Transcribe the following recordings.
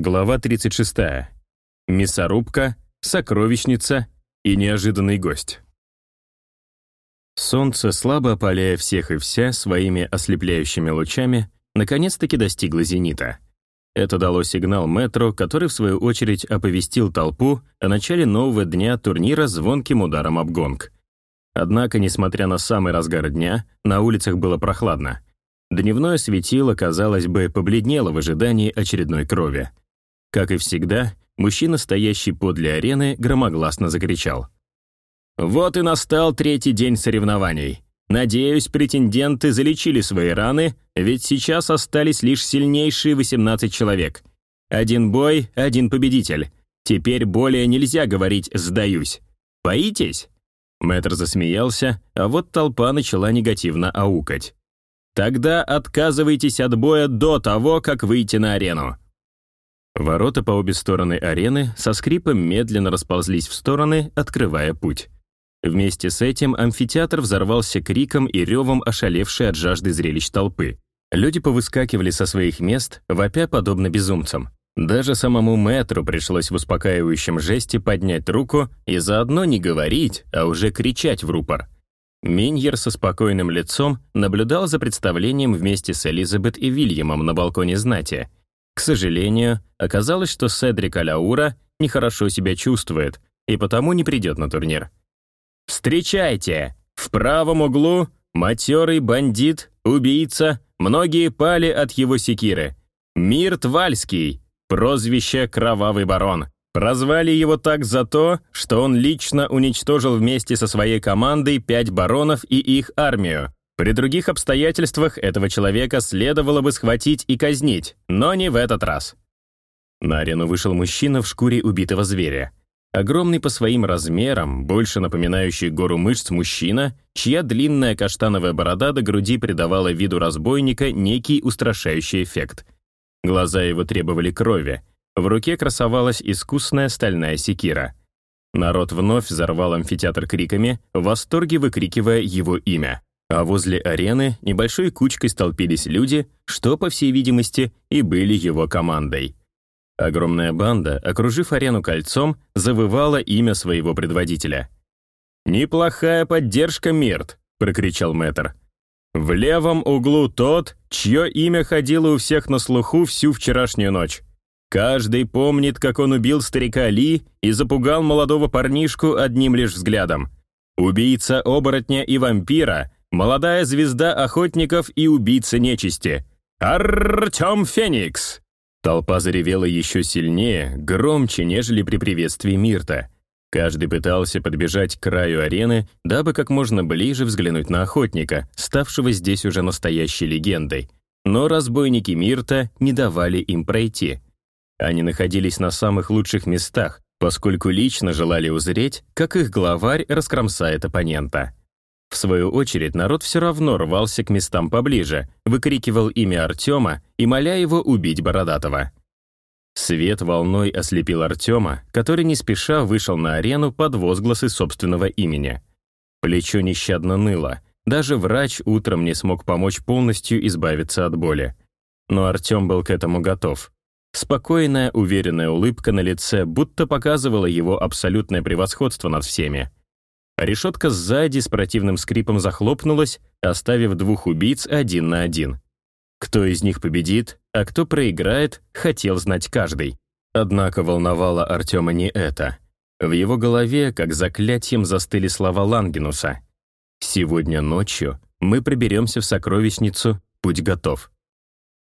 Глава 36. Мясорубка, сокровищница и неожиданный гость. Солнце, слабо опаляя всех и вся своими ослепляющими лучами, наконец-таки достигло зенита. Это дало сигнал метро, который, в свою очередь, оповестил толпу о начале нового дня турнира звонким ударом об гонг. Однако, несмотря на самый разгар дня, на улицах было прохладно. Дневное светило, казалось бы, побледнело в ожидании очередной крови. Как и всегда, мужчина, стоящий подле арены, громогласно закричал. «Вот и настал третий день соревнований. Надеюсь, претенденты залечили свои раны, ведь сейчас остались лишь сильнейшие 18 человек. Один бой, один победитель. Теперь более нельзя говорить «сдаюсь». Боитесь?» Мэтр засмеялся, а вот толпа начала негативно аукать. «Тогда отказывайтесь от боя до того, как выйти на арену. Ворота по обе стороны арены со скрипом медленно расползлись в стороны, открывая путь. Вместе с этим амфитеатр взорвался криком и ревом ошалевшей от жажды зрелищ толпы. Люди повыскакивали со своих мест, вопя подобно безумцам. Даже самому мэтру пришлось в успокаивающем жесте поднять руку и заодно не говорить, а уже кричать в рупор. Миньер со спокойным лицом наблюдал за представлением вместе с Элизабет и Вильямом на балконе знати — к сожалению, оказалось, что Седрик Аляура нехорошо себя чувствует и потому не придет на турнир. «Встречайте! В правом углу матерый бандит, убийца, многие пали от его секиры. Мирт Вальский, прозвище «Кровавый барон». Прозвали его так за то, что он лично уничтожил вместе со своей командой пять баронов и их армию, при других обстоятельствах этого человека следовало бы схватить и казнить, но не в этот раз. На арену вышел мужчина в шкуре убитого зверя. Огромный по своим размерам, больше напоминающий гору мышц мужчина, чья длинная каштановая борода до груди придавала виду разбойника некий устрашающий эффект. Глаза его требовали крови. В руке красовалась искусная стальная секира. Народ вновь взорвал амфитеатр криками, в восторге выкрикивая его имя. А возле арены небольшой кучкой столпились люди, что, по всей видимости, и были его командой. Огромная банда, окружив арену кольцом, завывала имя своего предводителя. «Неплохая поддержка, Мирт!» — прокричал мэтр. «В левом углу тот, чье имя ходило у всех на слуху всю вчерашнюю ночь. Каждый помнит, как он убил старика Ли и запугал молодого парнишку одним лишь взглядом. Убийца оборотня и вампира — молодая звезда охотников и убийца нечисти. Артем Феникс!» Толпа заревела еще сильнее, громче, нежели при приветствии Мирта. Каждый пытался подбежать к краю арены, дабы как можно ближе взглянуть на охотника, ставшего здесь уже настоящей легендой. Но разбойники Мирта не давали им пройти. Они находились на самых лучших местах, поскольку лично желали узреть, как их главарь раскромсает оппонента. В свою очередь, народ все равно рвался к местам поближе, выкрикивал имя Артема и моля его убить Бородатого. Свет волной ослепил Артема, который не спеша вышел на арену под возгласы собственного имени. Плечо нещадно ныло. Даже врач утром не смог помочь полностью избавиться от боли. Но Артем был к этому готов. Спокойная, уверенная улыбка на лице будто показывала его абсолютное превосходство над всеми. Решетка сзади с противным скрипом захлопнулась, оставив двух убийц один на один. Кто из них победит, а кто проиграет, хотел знать каждый. Однако волновало Артема не это. В его голове, как заклятием, застыли слова Лангенуса. «Сегодня ночью мы приберемся в сокровищницу, будь готов».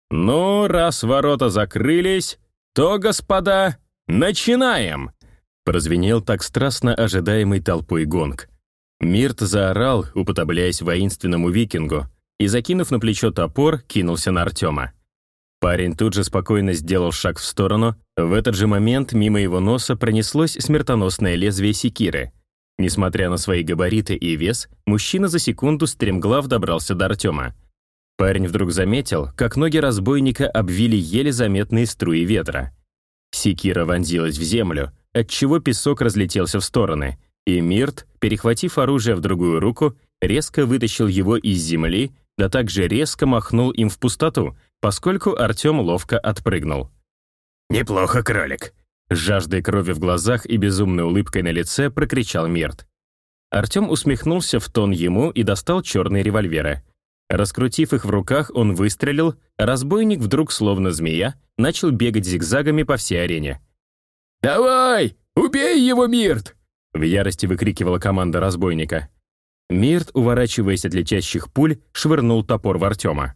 «Ну, раз ворота закрылись, то, господа, начинаем!» Прозвенел так страстно ожидаемый толпой гонг. Мирт заорал, уподобляясь воинственному викингу, и, закинув на плечо топор, кинулся на Артема. Парень тут же спокойно сделал шаг в сторону. В этот же момент мимо его носа пронеслось смертоносное лезвие секиры. Несмотря на свои габариты и вес, мужчина за секунду стремглав добрался до Артема. Парень вдруг заметил, как ноги разбойника обвили еле заметные струи ветра. Секира вонзилась в землю, отчего песок разлетелся в стороны, и Мирт, перехватив оружие в другую руку, резко вытащил его из земли, да также резко махнул им в пустоту, поскольку Артем ловко отпрыгнул. «Неплохо, кролик», — жаждой крови в глазах и безумной улыбкой на лице прокричал Мирт. Артем усмехнулся в тон ему и достал черные револьверы. Раскрутив их в руках, он выстрелил, разбойник вдруг, словно змея, начал бегать зигзагами по всей арене. «Давай! Убей его, Мирт!» В ярости выкрикивала команда разбойника. Мирт, уворачиваясь от летящих пуль, швырнул топор в Артема.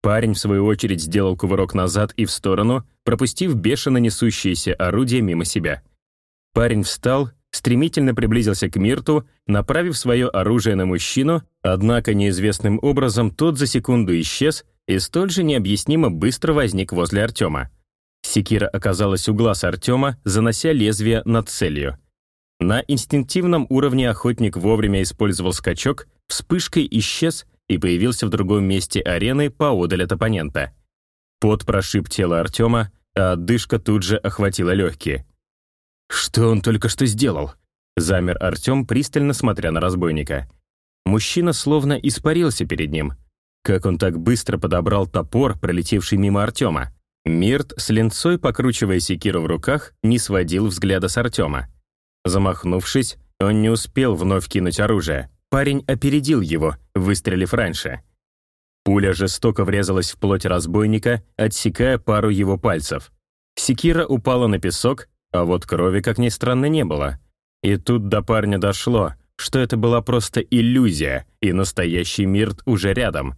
Парень, в свою очередь, сделал кувырок назад и в сторону, пропустив бешено несущееся орудие мимо себя. Парень встал, стремительно приблизился к Мирту, направив свое оружие на мужчину, однако неизвестным образом тот за секунду исчез и столь же необъяснимо быстро возник возле Артема. Секира оказалась у глаз Артема, занося лезвие над целью. На инстинктивном уровне охотник вовремя использовал скачок, вспышкой исчез и появился в другом месте арены поодаль от оппонента. Пот прошиб тело Артема, а отдышка тут же охватила легкие. «Что он только что сделал?» Замер Артем, пристально смотря на разбойника. Мужчина словно испарился перед ним. Как он так быстро подобрал топор, пролетевший мимо Артема? Мирт, с ленцой покручивая секиру в руках, не сводил взгляда с Артема. Замахнувшись, он не успел вновь кинуть оружие. Парень опередил его, выстрелив раньше. Пуля жестоко врезалась в плоть разбойника, отсекая пару его пальцев. Секира упала на песок, а вот крови, как ни странно, не было. И тут до парня дошло, что это была просто иллюзия, и настоящий Мирт уже рядом.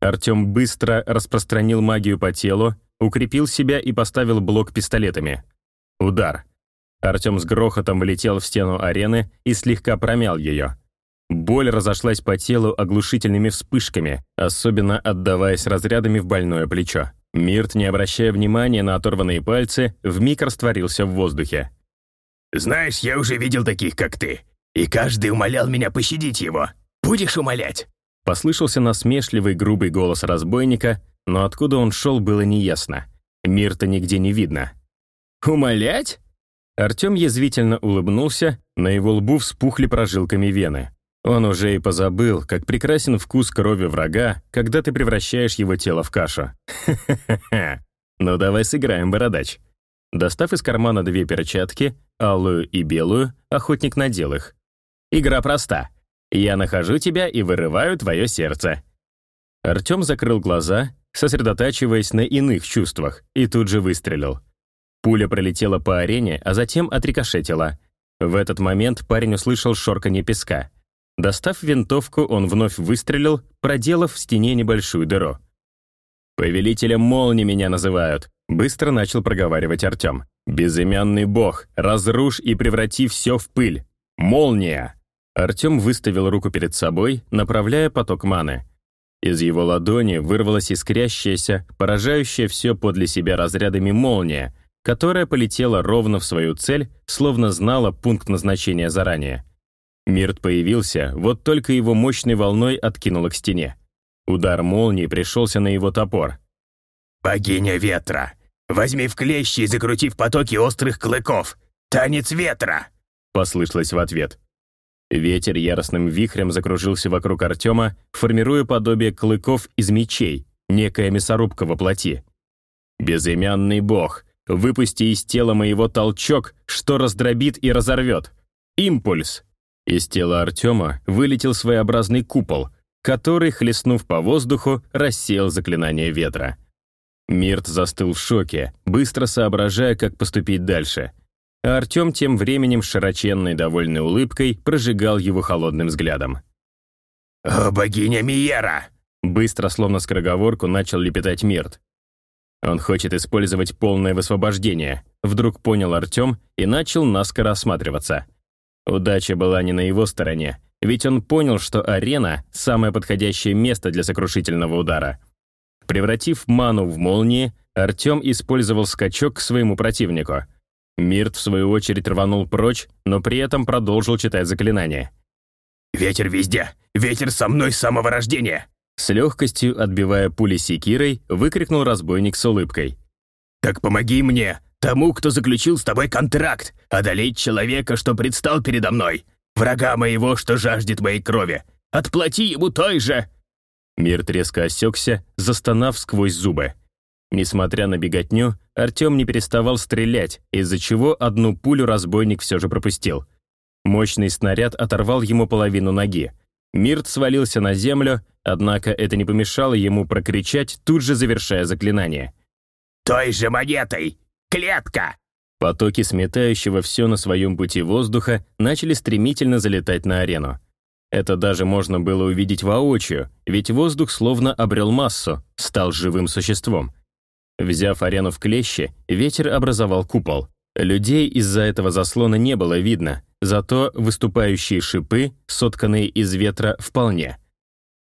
Артем быстро распространил магию по телу, укрепил себя и поставил блок пистолетами. Удар. Артем с грохотом влетел в стену арены и слегка промял ее. Боль разошлась по телу оглушительными вспышками, особенно отдаваясь разрядами в больное плечо. Мирт, не обращая внимания на оторванные пальцы, вмиг растворился в воздухе. «Знаешь, я уже видел таких, как ты, и каждый умолял меня пощадить его. Будешь умолять?» Послышался насмешливый грубый голос разбойника, но откуда он шел, было неясно. Мирта нигде не видно. «Умолять?» Артем язвительно улыбнулся, на его лбу вспухли прожилками вены. Он уже и позабыл, как прекрасен вкус крови врага, когда ты превращаешь его тело в кашу. Ха-ха-ха. Ну давай сыграем, бородач. Достав из кармана две перчатки, алую и белую, охотник надел их. Игра проста. Я нахожу тебя и вырываю твое сердце. Артем закрыл глаза, сосредотачиваясь на иных чувствах, и тут же выстрелил. Пуля пролетела по арене, а затем отрикошетила. В этот момент парень услышал шорканье песка. Достав винтовку, он вновь выстрелил, проделав в стене небольшую дыру. «Повелителем молнии меня называют», — быстро начал проговаривать Артем. «Безымянный бог, разрушь и преврати все в пыль. Молния!» Артем выставил руку перед собой, направляя поток маны. Из его ладони вырвалась искрящаяся, поражающая все подле себя разрядами молния, которая полетела ровно в свою цель, словно знала пункт назначения заранее. Мирт появился, вот только его мощной волной откинуло к стене. Удар молнии пришелся на его топор. «Богиня ветра! Возьми в клещи и закрути в потоке острых клыков! Танец ветра!» Послышалось в ответ. Ветер яростным вихрем закружился вокруг Артема, формируя подобие клыков из мечей, некая мясорубка во плоти. «Безымянный бог, выпусти из тела моего толчок, что раздробит и разорвет. Импульс!» Из тела Артема вылетел своеобразный купол, который, хлестнув по воздуху, рассеял заклинание ветра. Мирт застыл в шоке, быстро соображая, как поступить дальше. А Артем тем временем широченной довольной улыбкой прожигал его холодным взглядом. «О, богиня Миера!» Быстро, словно скороговорку, начал лепетать Мирт. Он хочет использовать полное высвобождение, вдруг понял Артем и начал наскоро осматриваться. Удача была не на его стороне, ведь он понял, что арена — самое подходящее место для сокрушительного удара. Превратив ману в молнии, Артем использовал скачок к своему противнику. Мирт, в свою очередь, рванул прочь, но при этом продолжил читать заклинание. «Ветер везде! Ветер со мной с самого рождения!» С легкостью, отбивая пули секирой, выкрикнул разбойник с улыбкой. «Так помоги мне! Тому, кто заключил с тобой контракт, одолеть человека, что предстал передо мной, врага моего, что жаждет моей крови. Отплати ему той же!» Мир резко осекся, застонав сквозь зубы. Несмотря на беготню, Артем не переставал стрелять, из-за чего одну пулю разбойник все же пропустил. Мощный снаряд оторвал ему половину ноги. Мирт свалился на землю, однако это не помешало ему прокричать, тут же завершая заклинание. «Той же монетой! Клетка!» Потоки сметающего все на своем пути воздуха начали стремительно залетать на арену. Это даже можно было увидеть воочию, ведь воздух словно обрел массу, стал живым существом. Взяв арену в клещи, ветер образовал купол. Людей из-за этого заслона не было видно, зато выступающие шипы, сотканные из ветра, вполне.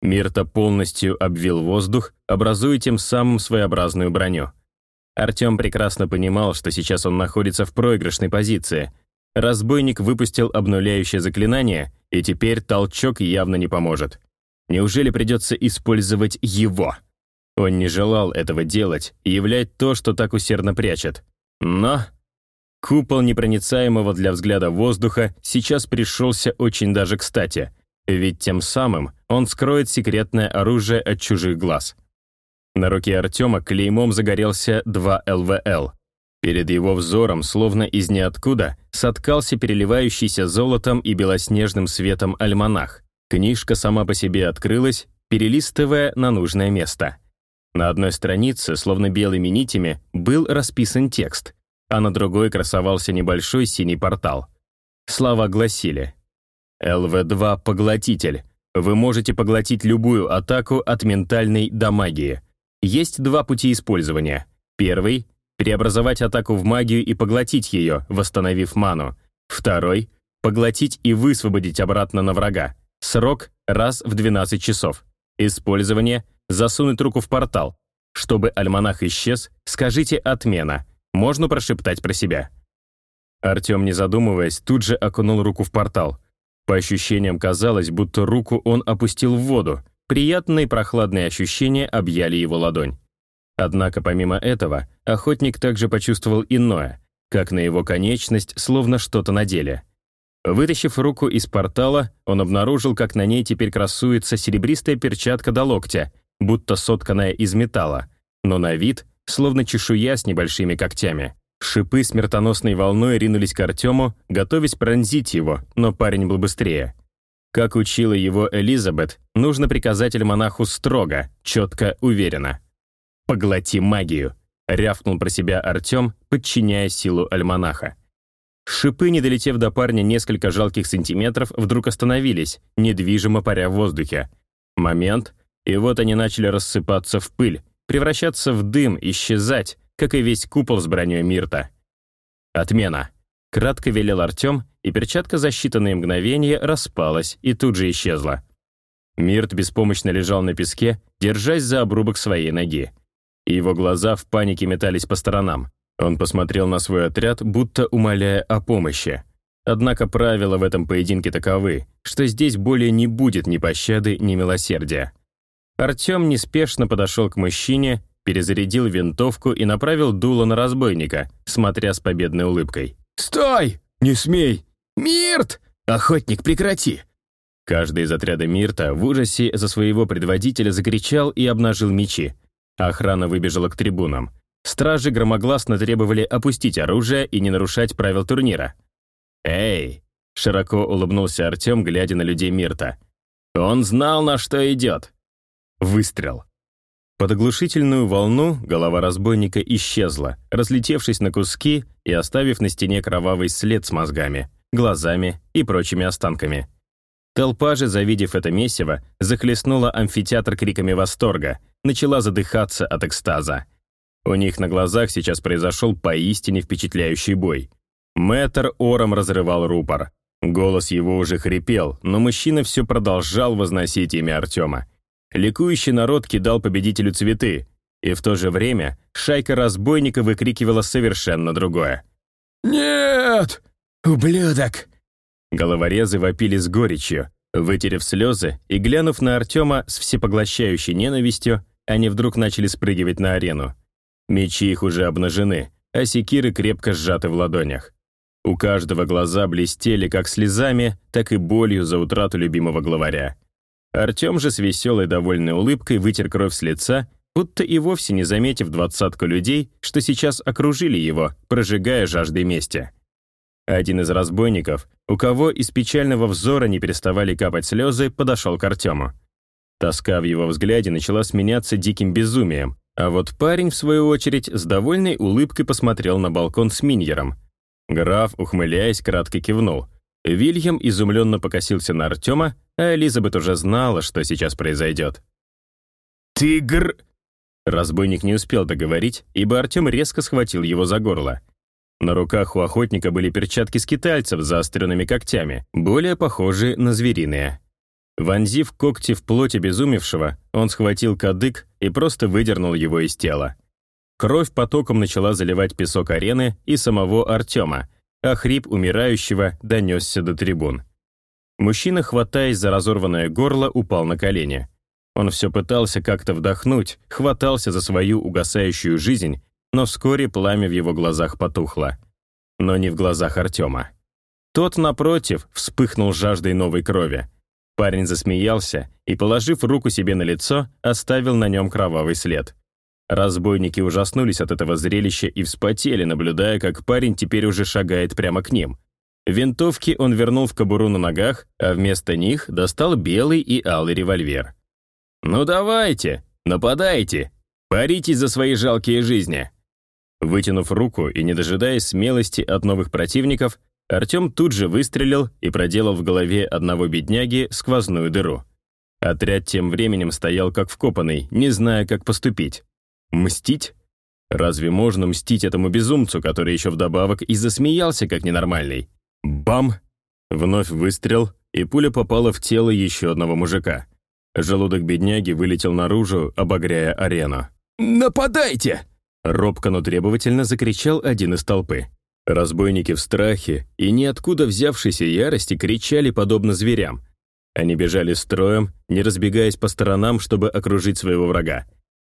Мирта полностью обвил воздух, образуя тем самым своеобразную броню. Артем прекрасно понимал, что сейчас он находится в проигрышной позиции. Разбойник выпустил обнуляющее заклинание, и теперь толчок явно не поможет. Неужели придется использовать его? Он не желал этого делать являть то, что так усердно прячет. Но купол непроницаемого для взгляда воздуха сейчас пришелся очень даже кстати, ведь тем самым он скроет секретное оружие от чужих глаз. На руке Артема клеймом загорелся 2 ЛВЛ. Перед его взором, словно из ниоткуда, соткался переливающийся золотом и белоснежным светом альманах. Книжка сама по себе открылась, перелистывая на нужное место. На одной странице, словно белыми нитями, был расписан текст, а на другой красовался небольшой синий портал. Слова гласили «ЛВ-2 — поглотитель. Вы можете поглотить любую атаку от ментальной до магии. Есть два пути использования. Первый — преобразовать атаку в магию и поглотить ее, восстановив ману. Второй — поглотить и высвободить обратно на врага. Срок — раз в 12 часов. Использование — засунуть руку в портал. Чтобы альманах исчез, скажите «отмена». Можно прошептать про себя. Артем, не задумываясь, тут же окунул руку в портал. По ощущениям казалось, будто руку он опустил в воду, Приятные прохладные ощущения объяли его ладонь. Однако помимо этого, охотник также почувствовал иное, как на его конечность словно что-то надели. Вытащив руку из портала, он обнаружил, как на ней теперь красуется серебристая перчатка до локтя, будто сотканная из металла, но на вид словно чешуя с небольшими когтями. Шипы смертоносной волной ринулись к Артему, готовясь пронзить его, но парень был быстрее. Как учила его Элизабет, нужно приказать альманаху строго, четко, уверенно. «Поглоти магию», — рявкнул про себя Артем, подчиняя силу альманаха. Шипы, не долетев до парня несколько жалких сантиметров, вдруг остановились, недвижимо паря в воздухе. Момент, и вот они начали рассыпаться в пыль, превращаться в дым, исчезать, как и весь купол с броней Мирта. «Отмена», — кратко велел Артем и перчатка за считанные мгновения распалась и тут же исчезла. Мирт беспомощно лежал на песке, держась за обрубок своей ноги. И его глаза в панике метались по сторонам. Он посмотрел на свой отряд, будто умоляя о помощи. Однако правила в этом поединке таковы, что здесь более не будет ни пощады, ни милосердия. Артем неспешно подошел к мужчине, перезарядил винтовку и направил дуло на разбойника, смотря с победной улыбкой. «Стой! Не смей! «Мирт! Охотник, прекрати!» Каждый из отряда Мирта в ужасе за своего предводителя закричал и обнажил мечи. Охрана выбежала к трибунам. Стражи громогласно требовали опустить оружие и не нарушать правил турнира. «Эй!» — широко улыбнулся Артем, глядя на людей Мирта. «Он знал, на что идет!» Выстрел. Под оглушительную волну голова разбойника исчезла, разлетевшись на куски и оставив на стене кровавый след с мозгами глазами и прочими останками. Толпа же, завидев это месиво, захлестнула амфитеатр криками восторга, начала задыхаться от экстаза. У них на глазах сейчас произошел поистине впечатляющий бой. Мэтр ором разрывал рупор. Голос его уже хрипел, но мужчина все продолжал возносить имя Артема. Ликующий народ кидал победителю цветы, и в то же время шайка разбойника выкрикивала совершенно другое. «Нет! «Ублюдок!» Головорезы вопили с горечью. Вытерев слезы и глянув на Артема с всепоглощающей ненавистью, они вдруг начали спрыгивать на арену. Мечи их уже обнажены, а секиры крепко сжаты в ладонях. У каждого глаза блестели как слезами, так и болью за утрату любимого главаря. Артем же с веселой довольной улыбкой вытер кровь с лица будто и вовсе не заметив двадцатку людей, что сейчас окружили его, прожигая жаждой мести. Один из разбойников, у кого из печального взора не переставали капать слезы, подошел к Артему. Тоска в его взгляде начала сменяться диким безумием, а вот парень, в свою очередь, с довольной улыбкой посмотрел на балкон с Миньером. Граф, ухмыляясь, кратко кивнул. Вильям изумленно покосился на Артема, а Элизабет уже знала, что сейчас произойдет. «Тигр!» Разбойник не успел договорить, ибо Артем резко схватил его за горло. На руках у охотника были перчатки скитальцев с заостренными когтями, более похожие на звериные. Вонзив когти в плоть обезумевшего, он схватил кадык и просто выдернул его из тела. Кровь потоком начала заливать песок арены и самого Артема, а хрип умирающего донесся до трибун. Мужчина, хватаясь за разорванное горло, упал на колени. Он все пытался как-то вдохнуть, хватался за свою угасающую жизнь, но вскоре пламя в его глазах потухло. Но не в глазах Артема. Тот, напротив, вспыхнул жаждой новой крови. Парень засмеялся и, положив руку себе на лицо, оставил на нем кровавый след. Разбойники ужаснулись от этого зрелища и вспотели, наблюдая, как парень теперь уже шагает прямо к ним. Винтовки он вернул в кобуру на ногах, а вместо них достал белый и алый револьвер. «Ну давайте, нападайте, боритесь за свои жалкие жизни!» Вытянув руку и не дожидаясь смелости от новых противников, Артем тут же выстрелил и проделал в голове одного бедняги сквозную дыру. Отряд тем временем стоял как вкопанный, не зная, как поступить. Мстить? Разве можно мстить этому безумцу, который еще вдобавок и засмеялся как ненормальный? Бам! Вновь выстрел, и пуля попала в тело еще одного мужика. Желудок бедняги вылетел наружу, обогряя арену. «Нападайте!» Робко, но требовательно закричал один из толпы. Разбойники в страхе и ниоткуда взявшейся ярости кричали подобно зверям. Они бежали строем, не разбегаясь по сторонам, чтобы окружить своего врага.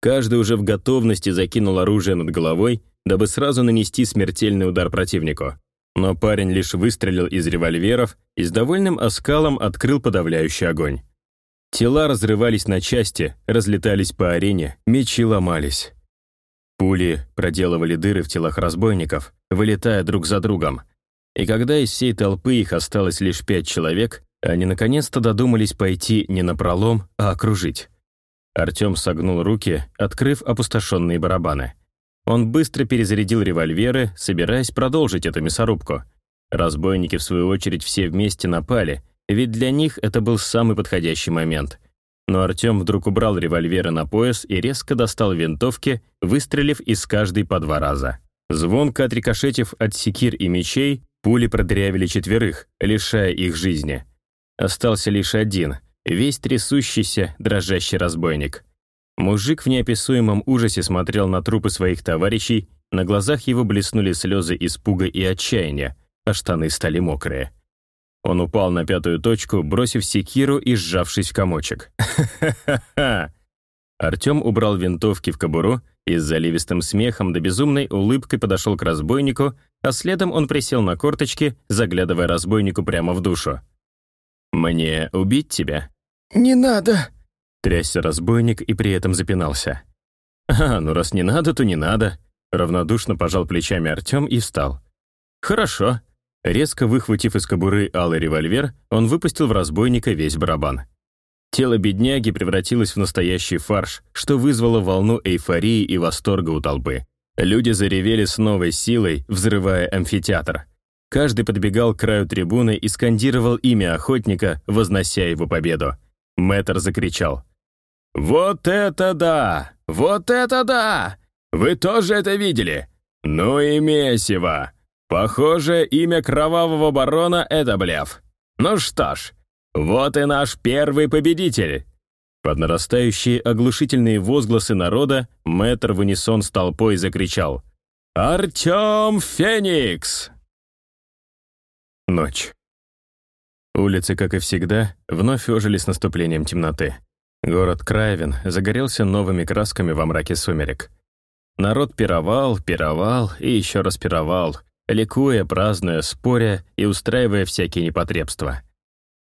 Каждый уже в готовности закинул оружие над головой, дабы сразу нанести смертельный удар противнику. Но парень лишь выстрелил из револьверов и с довольным оскалом открыл подавляющий огонь. Тела разрывались на части, разлетались по арене, мечи ломались. Пули проделывали дыры в телах разбойников, вылетая друг за другом. И когда из всей толпы их осталось лишь пять человек, они наконец-то додумались пойти не на пролом, а окружить. Артем согнул руки, открыв опустошенные барабаны. Он быстро перезарядил револьверы, собираясь продолжить эту мясорубку. Разбойники, в свою очередь, все вместе напали, ведь для них это был самый подходящий момент. Но Артем вдруг убрал револьверы на пояс и резко достал винтовки, выстрелив из каждой по два раза. Звонко отрикошетив от секир и мечей, пули продырявили четверых, лишая их жизни. Остался лишь один, весь трясущийся, дрожащий разбойник. Мужик в неописуемом ужасе смотрел на трупы своих товарищей, на глазах его блеснули слезы испуга и отчаяния, а штаны стали мокрые. Он упал на пятую точку, бросив секиру и сжавшись в комочек. «Ха-ха-ха!» Артем убрал винтовки в кобуру и с заливистым смехом да безумной улыбкой подошел к разбойнику, а следом он присел на корточки, заглядывая разбойнику прямо в душу. «Мне убить тебя?» «Не надо!» Трясся разбойник и при этом запинался. «А, ну раз не надо, то не надо», равнодушно пожал плечами Артем и встал. «Хорошо, Резко выхватив из кобуры алый револьвер, он выпустил в разбойника весь барабан. Тело бедняги превратилось в настоящий фарш, что вызвало волну эйфории и восторга у толпы. Люди заревели с новой силой, взрывая амфитеатр. Каждый подбегал к краю трибуны и скандировал имя охотника, вознося его победу. Мэтр закричал. «Вот это да! Вот это да! Вы тоже это видели? Ну и месиво! Похоже, имя кровавого барона — это блеф. Ну что ж, вот и наш первый победитель. Под нарастающие оглушительные возгласы народа мэтр в унисон с толпой закричал «Артем Феникс!» Ночь. Улицы, как и всегда, вновь ожили с наступлением темноты. Город Краевен загорелся новыми красками во мраке сумерек. Народ пировал, пировал и еще раз пировал, ликуя, празднуя, споря и устраивая всякие непотребства.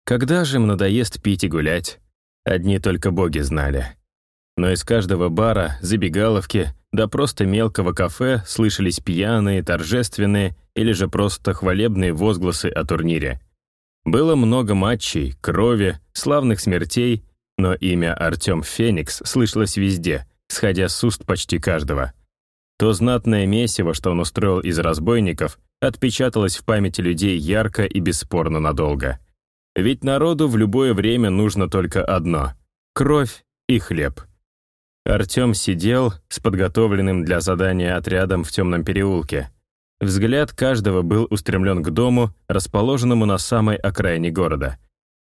Когда же им надоест пить и гулять? Одни только боги знали. Но из каждого бара, забегаловки, да просто мелкого кафе слышались пьяные, торжественные или же просто хвалебные возгласы о турнире. Было много матчей, крови, славных смертей, но имя Артем Феникс слышалось везде, сходя с уст почти каждого. То знатное месиво, что он устроил из разбойников, отпечаталось в памяти людей ярко и бесспорно надолго. Ведь народу в любое время нужно только одно — кровь и хлеб. Артем сидел с подготовленным для задания отрядом в темном переулке. Взгляд каждого был устремлен к дому, расположенному на самой окраине города.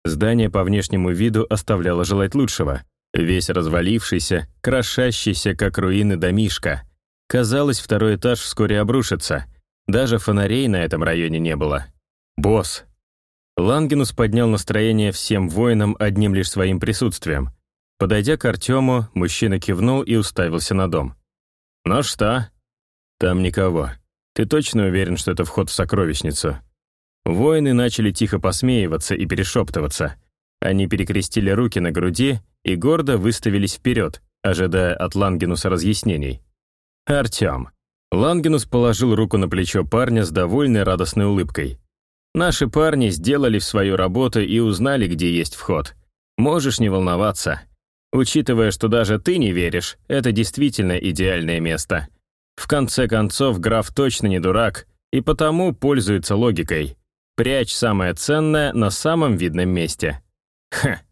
Здание по внешнему виду оставляло желать лучшего. Весь развалившийся, крошащийся, как руины домишка. Казалось, второй этаж вскоре обрушится. Даже фонарей на этом районе не было. «Босс, Лангенус поднял настроение всем воинам одним лишь своим присутствием. Подойдя к Артему, мужчина кивнул и уставился на дом. «Ну что?» «Там никого. Ты точно уверен, что это вход в сокровищницу?» Воины начали тихо посмеиваться и перешептываться. Они перекрестили руки на груди и гордо выставились вперед, ожидая от Лангенуса разъяснений. «Артем». Лангенус положил руку на плечо парня с довольной радостной улыбкой. Наши парни сделали свою работу и узнали, где есть вход. Можешь не волноваться. Учитывая, что даже ты не веришь, это действительно идеальное место. В конце концов, граф точно не дурак, и потому пользуется логикой. Прячь самое ценное на самом видном месте. Ха,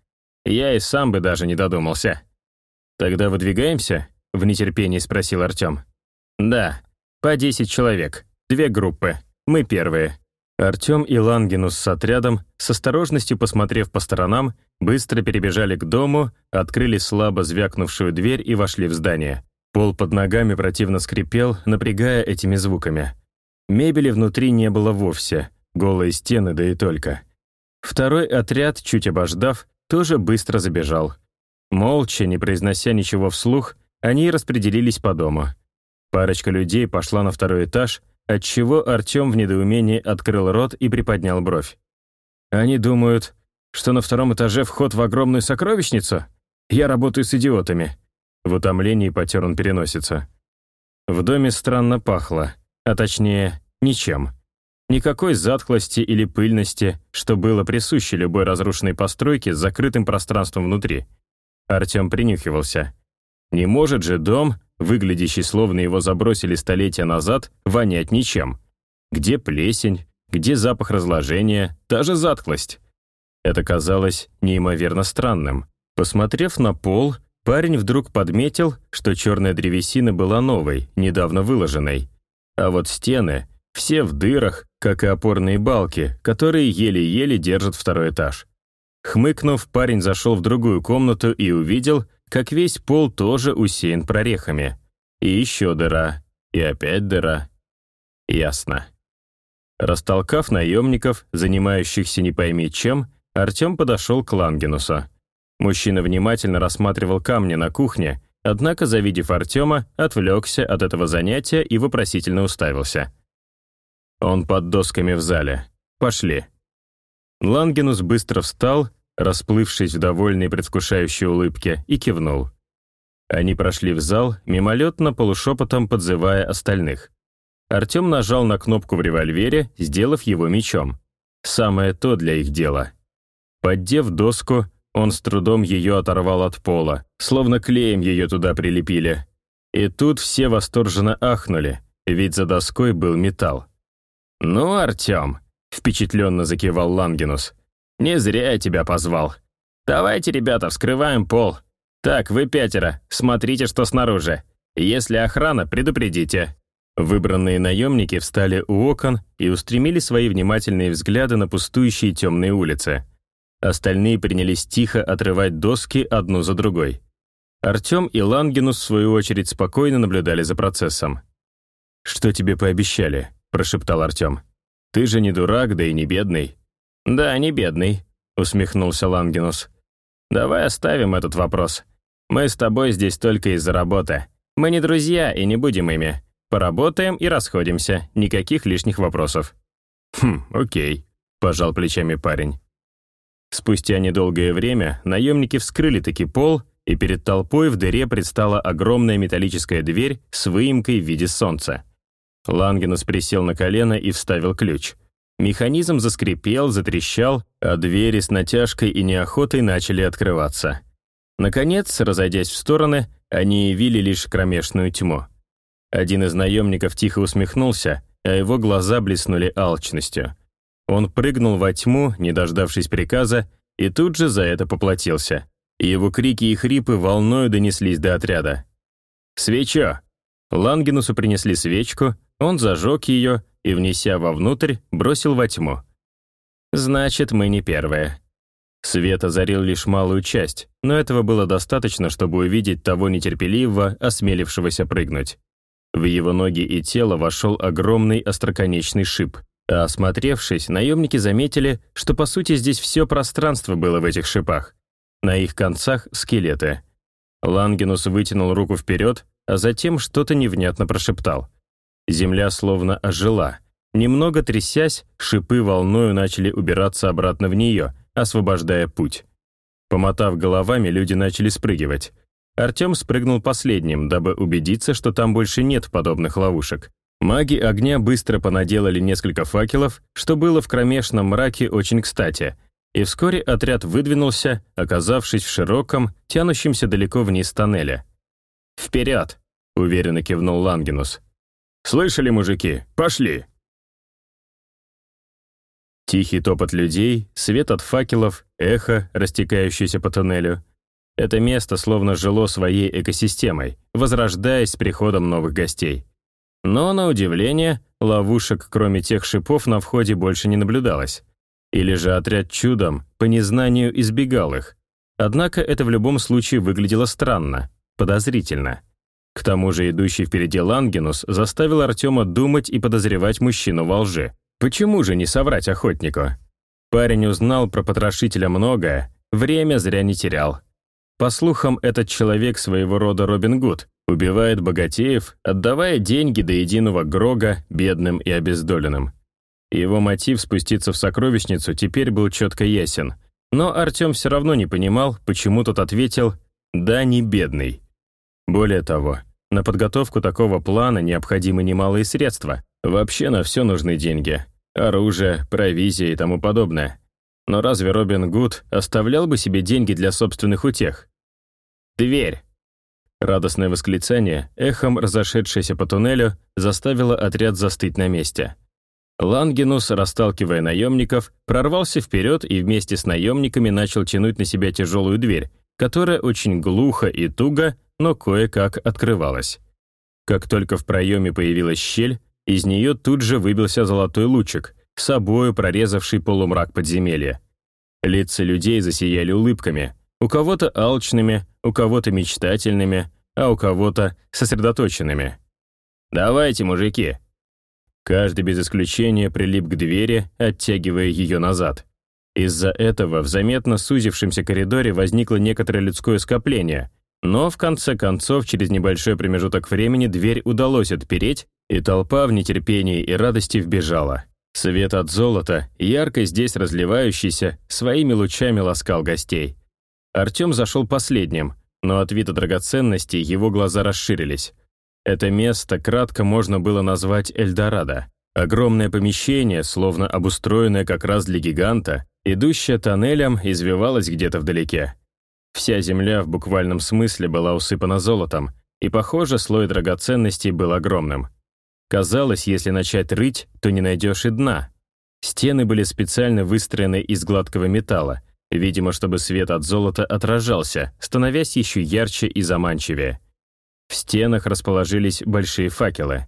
я и сам бы даже не додумался. «Тогда выдвигаемся?» — в нетерпении спросил Артем. «Да, по 10 человек, две группы, мы первые. Артем и Лангинус с отрядом, с осторожностью посмотрев по сторонам, быстро перебежали к дому, открыли слабо звякнувшую дверь и вошли в здание. Пол под ногами противно скрипел, напрягая этими звуками. Мебели внутри не было вовсе, голые стены, да и только. Второй отряд, чуть обождав, тоже быстро забежал. Молча, не произнося ничего вслух, они распределились по дому. Парочка людей пошла на второй этаж, отчего Артем в недоумении открыл рот и приподнял бровь. «Они думают, что на втором этаже вход в огромную сокровищницу? Я работаю с идиотами». В утомлении потер он переносится. В доме странно пахло, а точнее, ничем. Никакой затхлости или пыльности, что было присуще любой разрушенной постройке с закрытым пространством внутри. Артем принюхивался. Не может же дом, выглядящий словно его забросили столетия назад, вонять ничем. Где плесень, где запах разложения, та же затхлость. Это казалось неимоверно странным. Посмотрев на пол, парень вдруг подметил, что черная древесина была новой, недавно выложенной. А вот стены, все в дырах, как и опорные балки, которые еле-еле держат второй этаж. Хмыкнув, парень зашел в другую комнату и увидел, как весь пол тоже усеян прорехами. И еще дыра, и опять дыра. Ясно. Растолкав наемников, занимающихся не пойми чем, Артем подошел к Лангенусу. Мужчина внимательно рассматривал камни на кухне, однако, завидев Артема, отвлекся от этого занятия и вопросительно уставился. «Он под досками в зале. Пошли». Лангенус быстро встал расплывшись в довольной предвкушающей улыбке, и кивнул. Они прошли в зал, мимолетно полушепотом подзывая остальных. Артем нажал на кнопку в револьвере, сделав его мечом. Самое то для их дела. Поддев доску, он с трудом ее оторвал от пола, словно клеем ее туда прилепили. И тут все восторженно ахнули, ведь за доской был металл. «Ну, Артем», — впечатленно закивал Лангенус, не зря я тебя позвал. Давайте, ребята, вскрываем пол. Так, вы пятеро, смотрите, что снаружи. Если охрана, предупредите». Выбранные наемники встали у окон и устремили свои внимательные взгляды на пустующие темные улицы. Остальные принялись тихо отрывать доски одну за другой. Артем и Лангенус, в свою очередь, спокойно наблюдали за процессом. «Что тебе пообещали?» – прошептал Артем. «Ты же не дурак, да и не бедный. «Да, не бедный», — усмехнулся Лангинус. «Давай оставим этот вопрос. Мы с тобой здесь только из-за работы. Мы не друзья и не будем ими. Поработаем и расходимся. Никаких лишних вопросов». «Хм, окей», — пожал плечами парень. Спустя недолгое время наемники вскрыли таки пол, и перед толпой в дыре предстала огромная металлическая дверь с выемкой в виде солнца. Лангенус присел на колено и вставил ключ. Механизм заскрипел, затрещал, а двери с натяжкой и неохотой начали открываться. Наконец, разойдясь в стороны, они явили лишь кромешную тьму. Один из наемников тихо усмехнулся, а его глаза блеснули алчностью. Он прыгнул во тьму, не дождавшись приказа, и тут же за это поплатился. Его крики и хрипы волною донеслись до отряда. «Свечо!» Лангенусу принесли свечку, он зажег ее и, внеся вовнутрь, бросил во тьму. «Значит, мы не первые». Свет озарил лишь малую часть, но этого было достаточно, чтобы увидеть того нетерпеливого, осмелившегося прыгнуть. В его ноги и тело вошел огромный остроконечный шип. Осмотревшись, наемники заметили, что по сути здесь все пространство было в этих шипах. На их концах — скелеты. Лангенус вытянул руку вперед, а затем что-то невнятно прошептал. Земля словно ожила. Немного трясясь, шипы волною начали убираться обратно в нее, освобождая путь. Помотав головами, люди начали спрыгивать. Артем спрыгнул последним, дабы убедиться, что там больше нет подобных ловушек. Маги огня быстро понаделали несколько факелов, что было в кромешном мраке очень кстати, и вскоре отряд выдвинулся, оказавшись в широком, тянущемся далеко вниз тоннеле. «Вперед!» — уверенно кивнул Лангенус. «Слышали, мужики? Пошли!» Тихий топот людей, свет от факелов, эхо, растекающееся по тоннелю. Это место словно жило своей экосистемой, возрождаясь с приходом новых гостей. Но, на удивление, ловушек, кроме тех шипов, на входе больше не наблюдалось. Или же отряд чудом, по незнанию, избегал их. Однако это в любом случае выглядело странно, подозрительно. К тому же идущий впереди Лангенус заставил Артема думать и подозревать мужчину во лжи. Почему же не соврать охотнику? Парень узнал про потрошителя многое, время зря не терял. По слухам, этот человек своего рода Робин Гуд, убивает богатеев, отдавая деньги до единого Грога бедным и обездоленным. Его мотив спуститься в сокровищницу теперь был четко ясен. Но Артем все равно не понимал, почему тот ответил «да, не бедный». Более того, на подготовку такого плана необходимы немалые средства. Вообще на все нужны деньги. Оружие, провизия и тому подобное. Но разве Робин Гуд оставлял бы себе деньги для собственных утех? «Дверь!» Радостное восклицание, эхом разошедшееся по туннелю, заставило отряд застыть на месте. Лангенус, расталкивая наемников, прорвался вперед и вместе с наемниками начал тянуть на себя тяжелую дверь, которая очень глухо и туго но кое-как открывалась. Как только в проеме появилась щель, из нее тут же выбился золотой лучик, собою прорезавший полумрак подземелья. Лица людей засияли улыбками, у кого-то алчными, у кого-то мечтательными, а у кого-то сосредоточенными. «Давайте, мужики!» Каждый без исключения прилип к двери, оттягивая ее назад. Из-за этого в заметно сузившемся коридоре возникло некоторое людское скопление, но в конце концов, через небольшой промежуток времени дверь удалось отпереть, и толпа в нетерпении и радости вбежала. Свет от золота, ярко здесь разливающийся, своими лучами ласкал гостей. Артем зашел последним, но от вида драгоценностей его глаза расширились. Это место кратко можно было назвать Эльдорадо. Огромное помещение, словно обустроенное как раз для гиганта, идущее тоннелем, извивалось где-то вдалеке. Вся земля в буквальном смысле была усыпана золотом, и, похоже, слой драгоценностей был огромным. Казалось, если начать рыть, то не найдешь и дна. Стены были специально выстроены из гладкого металла, видимо, чтобы свет от золота отражался, становясь еще ярче и заманчивее. В стенах расположились большие факелы.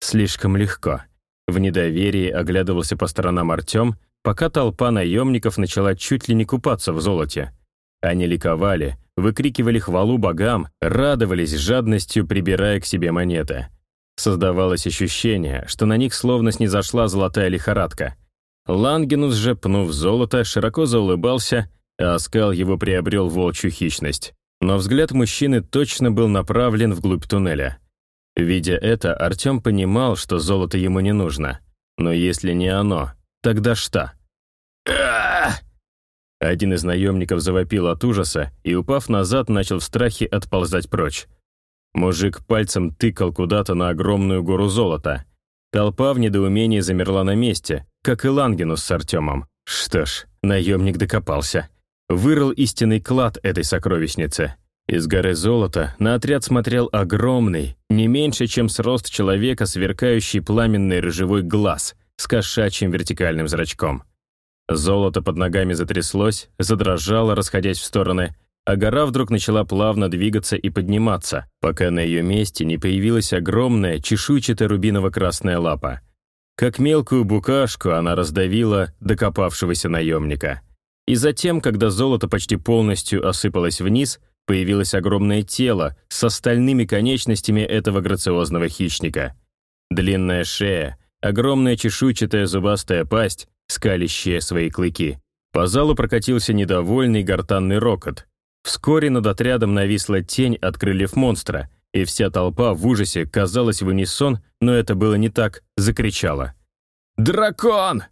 Слишком легко. В недоверии оглядывался по сторонам Артем, пока толпа наемников начала чуть ли не купаться в золоте. Они ликовали, выкрикивали хвалу богам, радовались жадностью, прибирая к себе монеты. Создавалось ощущение, что на них словно снизошла золотая лихорадка. Лангенус же, пнув золото, широко заулыбался, а оскал его приобрел волчью хищность. Но взгляд мужчины точно был направлен вглубь туннеля. Видя это, Артем понимал, что золото ему не нужно. Но если не оно, тогда что? Один из наемников завопил от ужаса и, упав назад, начал в страхе отползать прочь. Мужик пальцем тыкал куда-то на огромную гору золота. Толпа в недоумении замерла на месте, как и Лангенус с Артемом. Что ж, наемник докопался. Вырыл истинный клад этой сокровищницы. Из горы золота на отряд смотрел огромный, не меньше, чем с рост человека, сверкающий пламенный рыжевой глаз с кошачьим вертикальным зрачком. Золото под ногами затряслось, задрожало, расходясь в стороны, а гора вдруг начала плавно двигаться и подниматься, пока на ее месте не появилась огромная чешуйчатая рубиново-красная лапа. Как мелкую букашку она раздавила докопавшегося наемника. И затем, когда золото почти полностью осыпалось вниз, появилось огромное тело с остальными конечностями этого грациозного хищника. Длинная шея, огромная чешуйчатая зубастая пасть, скалящая свои клыки. По залу прокатился недовольный гортанный рокот. Вскоре над отрядом нависла тень от крыльев монстра, и вся толпа в ужасе, казалось, в унисон, но это было не так, закричала. «Дракон!